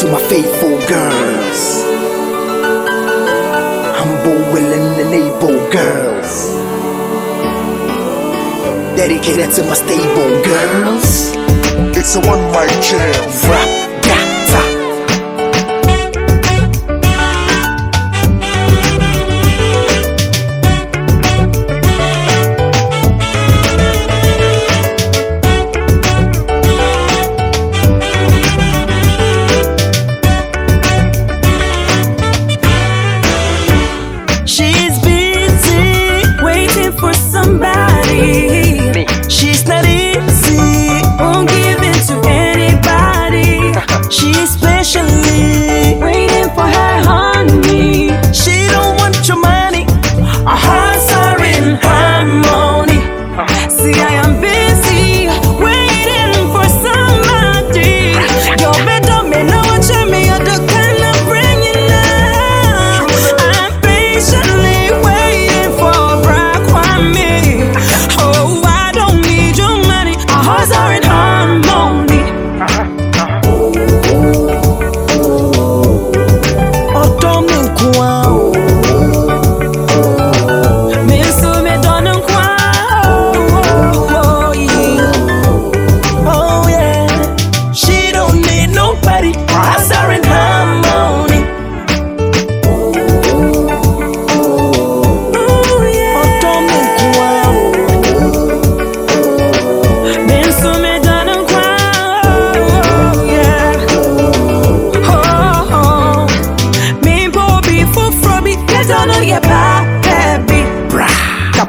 to my faithful girls. Humble, willing, and able girls. Dedicated to my stable girls. It's a one mic jam. Rap,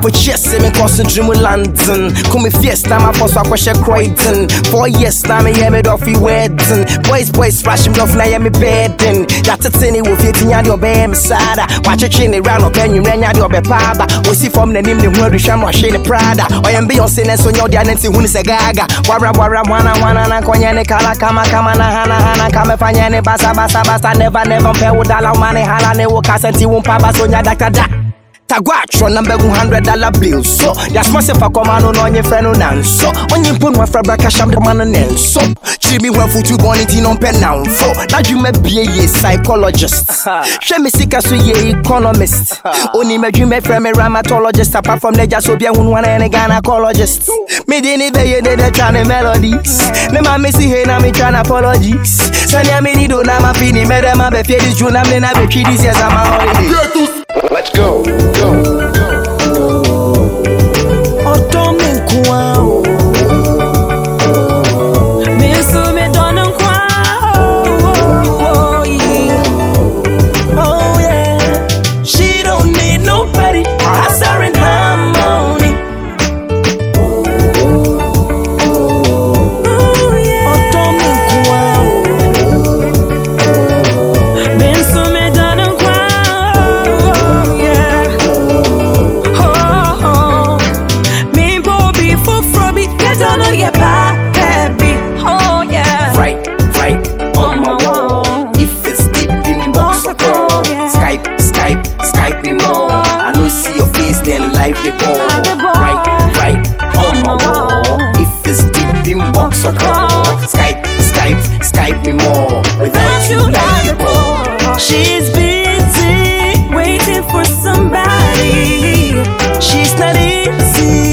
Capo chese me cross dream London. Come fiesta my boss wa kwashe Croydon. Four years now me hear me doffy wedding. Boys boys splash me off now yeah me bedding Yata tini wo fieti nya di obe me sada Wache chini round up and you nya di obe pada We see from the nim ni hwari sham wa shini Prada. Oya Beyonce ne so nyodi anenti huni se gaga? Wara wara wana wana na kwenye ni kala kama kama na hana hana Kame fanya ni basa basa basa. Never never mpe udala umane hala ne wakasenti wumpa baso nya dakta da tagwatro na mbɛgu 100 dollar bill. So yasoma sɛ fa kɔma no na ɔnye frɛ no nanso ɔnye mpo no afra braka hyam de ma no ne nso kyiri mi hwɛ fotu bɔne nti no mpɛ namfo n'adwuma bie ye psychologist. Hwɛ me sika so yɛ economist. Onim adwuma frɛ me rheumatologist. Apart from n'agya so obia hunu wana ne gynecologist. Mede ne bɛyɛ de dɛ twa ne melodies. Me ma me si hei na metwa no apologies. Sɛnea meni do na mafi ne mɛdɛ ma bɛfie dis dwo na me na bɛtwi dis yɛ sama holiday Let's go, go, see your face, then life they go right, right on my wall. If it's deep in box or call, Skype, Skype, Skype me more. Without you, life they She's busy waiting for somebody. She's not easy.